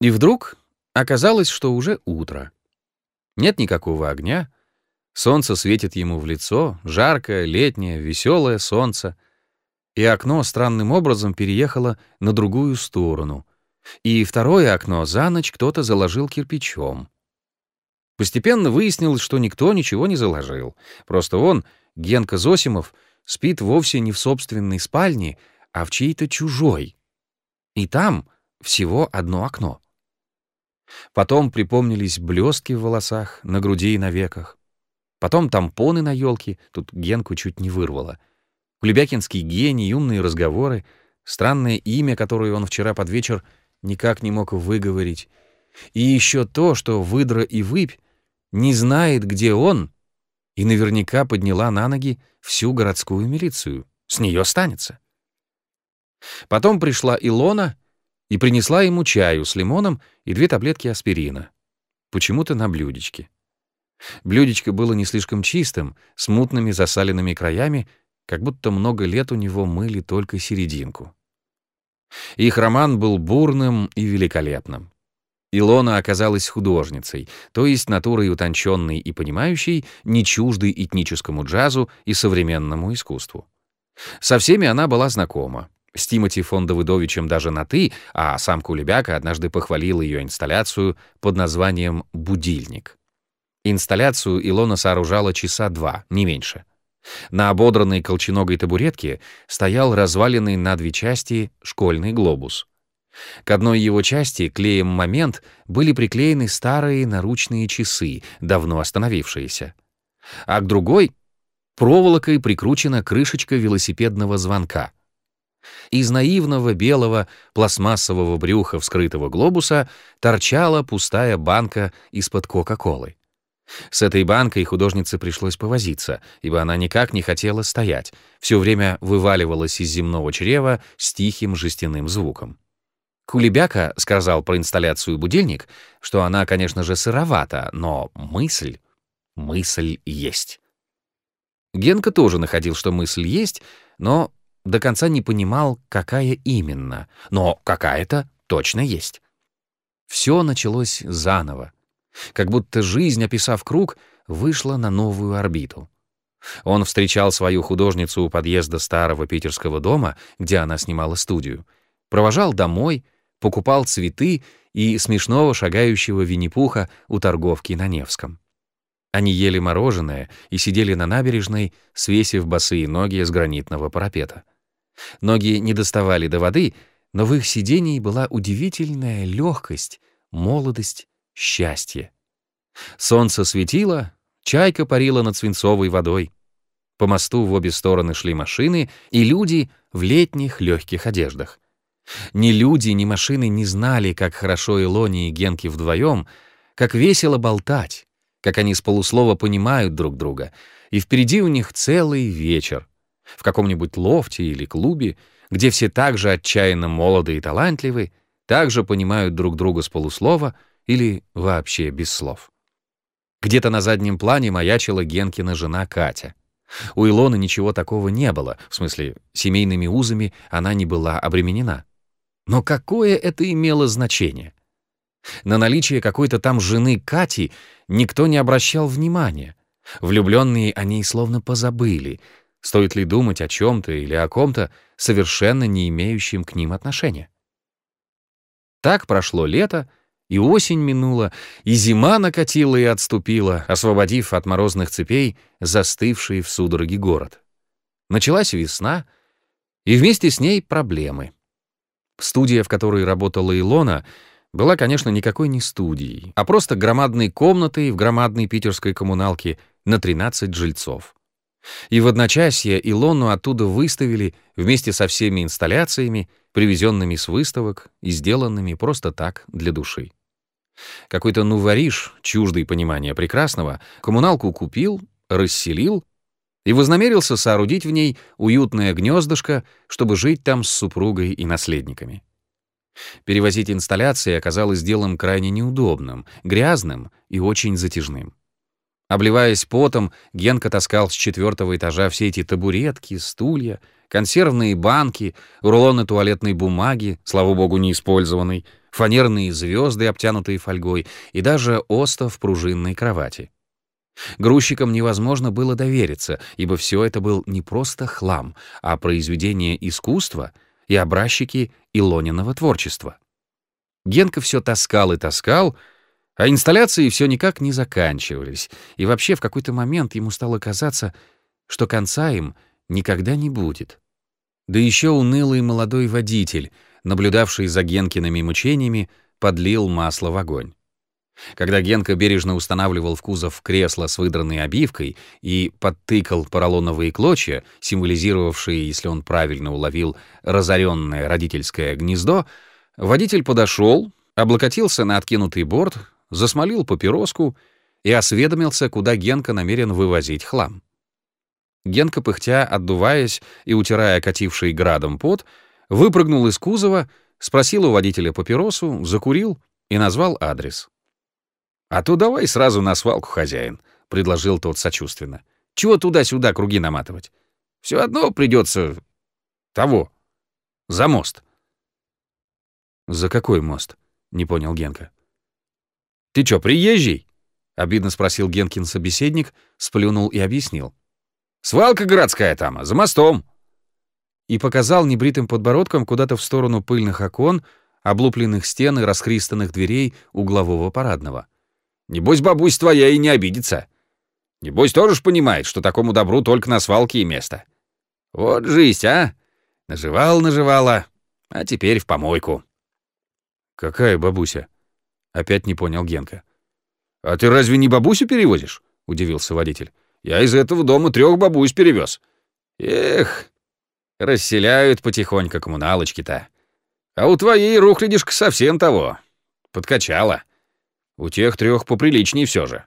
И вдруг оказалось, что уже утро. Нет никакого огня, солнце светит ему в лицо, жаркое, летнее, веселое солнце, и окно странным образом переехало на другую сторону, и второе окно за ночь кто-то заложил кирпичом. Постепенно выяснилось, что никто ничего не заложил. Просто он, Генка Зосимов, спит вовсе не в собственной спальне, а в чьей-то чужой. И там всего одно окно. Потом припомнились блестки в волосах, на груди и на веках. Потом тампоны на елке, тут Генку чуть не вырвало. Кулебякинский гений, умные разговоры, странное имя, которое он вчера под вечер никак не мог выговорить. И еще то, что выдра и выпь не знает, где он, и наверняка подняла на ноги всю городскую милицию. С нее останется. Потом пришла Илона и принесла ему чаю с лимоном и две таблетки аспирина. Почему-то на блюдечке. Блюдечко было не слишком чистым, с мутными засаленными краями, как будто много лет у него мыли только серединку. Их роман был бурным и великолепным. Илона оказалась художницей, то есть натурой утонченной и понимающей, не чуждой этническому джазу и современному искусству. Со всеми она была знакома. С Тимоти фон Давыдовичем даже на «ты», а сам Кулебяка однажды похвалил ее инсталляцию под названием «Будильник». Инсталляцию Илона сооружала часа два, не меньше. На ободранной колченогой табуретке стоял разваленный на две части школьный глобус. К одной его части, клеем «Момент», были приклеены старые наручные часы, давно остановившиеся. А к другой — проволокой прикручена крышечка велосипедного звонка. Из наивного белого пластмассового брюха вскрытого глобуса торчала пустая банка из-под Кока-Колы. С этой банкой художнице пришлось повозиться, ибо она никак не хотела стоять, все время вываливалась из земного чрева с тихим жестяным звуком. Кулебяка сказал про инсталляцию «Будильник», что она, конечно же, сыровата, но мысль, мысль есть. Генка тоже находил, что мысль есть, но до конца не понимал, какая именно, но какая-то точно есть. Все началось заново, как будто жизнь, описав круг, вышла на новую орбиту. Он встречал свою художницу у подъезда старого питерского дома, где она снимала студию, провожал домой, покупал цветы и смешного шагающего Винни-Пуха у торговки на Невском. Они ели мороженое и сидели на набережной, свесив босые ноги с гранитного парапета. Ноги не доставали до воды, но в их сидении была удивительная легкость, молодость, счастье. Солнце светило, чайка парила над свинцовой водой. По мосту в обе стороны шли машины и люди в летних легких одеждах. Ни люди, ни машины не знали, как хорошо Илоне и Генке вдвоем, как весело болтать, как они с полуслова понимают друг друга, и впереди у них целый вечер, в каком-нибудь лофте или клубе, где все так же отчаянно молоды и талантливы, также понимают друг друга с полуслова или вообще без слов. Где-то на заднем плане маячила Генкина жена Катя. У Илоны ничего такого не было, в смысле, семейными узами она не была обременена. Но какое это имело значение? На наличие какой-то там жены Кати никто не обращал внимания. Влюбленные о ней словно позабыли — Стоит ли думать о чем-то или о ком-то, совершенно не имеющем к ним отношения? Так прошло лето, и осень минула, и зима накатила и отступила, освободив от морозных цепей застывший в судороге город. Началась весна, и вместе с ней проблемы. Студия, в которой работала Илона, была, конечно, никакой не студией, а просто громадной комнатой в громадной питерской коммуналке на 13 жильцов. И в одночасье Илону оттуда выставили вместе со всеми инсталляциями, привезенными с выставок и сделанными просто так для души. Какой-то нувариш, чуждый понимания прекрасного, коммуналку купил, расселил и вознамерился соорудить в ней уютное гнездышко, чтобы жить там с супругой и наследниками. Перевозить инсталляции оказалось делом крайне неудобным, грязным и очень затяжным. Обливаясь потом, Генка таскал с четвертого этажа все эти табуретки, стулья, консервные банки, рулоны туалетной бумаги, слава богу, не использованной, фанерные звезды, обтянутые фольгой, и даже остов пружинной кровати. Грузчикам невозможно было довериться, ибо все это был не просто хлам, а произведение искусства и образчики Илониного творчества. Генка все таскал и таскал, а инсталляции все никак не заканчивались, и вообще в какой-то момент ему стало казаться, что конца им никогда не будет. Да еще унылый молодой водитель, наблюдавший за Генкиными мучениями, подлил масло в огонь. Когда Генка бережно устанавливал в кузов кресло с выдранной обивкой и подтыкал поролоновые клочья, символизировавшие, если он правильно уловил, разоренное родительское гнездо, водитель подошел, облокотился на откинутый борт, засмолил папироску и осведомился, куда Генка намерен вывозить хлам. Генка, пыхтя, отдуваясь и утирая кативший градом пот, выпрыгнул из кузова, спросил у водителя папиросу, закурил и назвал адрес. «А то давай сразу на свалку, хозяин», — предложил тот сочувственно. «Чего туда-сюда круги наматывать? Все одно придется того, за мост». «За какой мост?» — не понял Генка. «Ты чё, приезжий?» — обидно спросил Генкин собеседник, сплюнул и объяснил. «Свалка городская там, за мостом». И показал небритым подбородком куда-то в сторону пыльных окон, облупленных стен и расхристанных дверей углового парадного. Небось, бабусь твоя и не обидится. Небось, тоже ж понимает, что такому добру только на свалке и место. Вот жизнь, а! Наживал, наживала, а теперь в помойку. Какая бабуся? Опять не понял Генка. А ты разве не бабусю перевозишь? Удивился водитель. Я из этого дома трех бабусь перевез. Эх, расселяют потихоньку коммуналочки-то. А у твоей рухлядишка совсем того. Подкачала. У тех трех поприличней все же.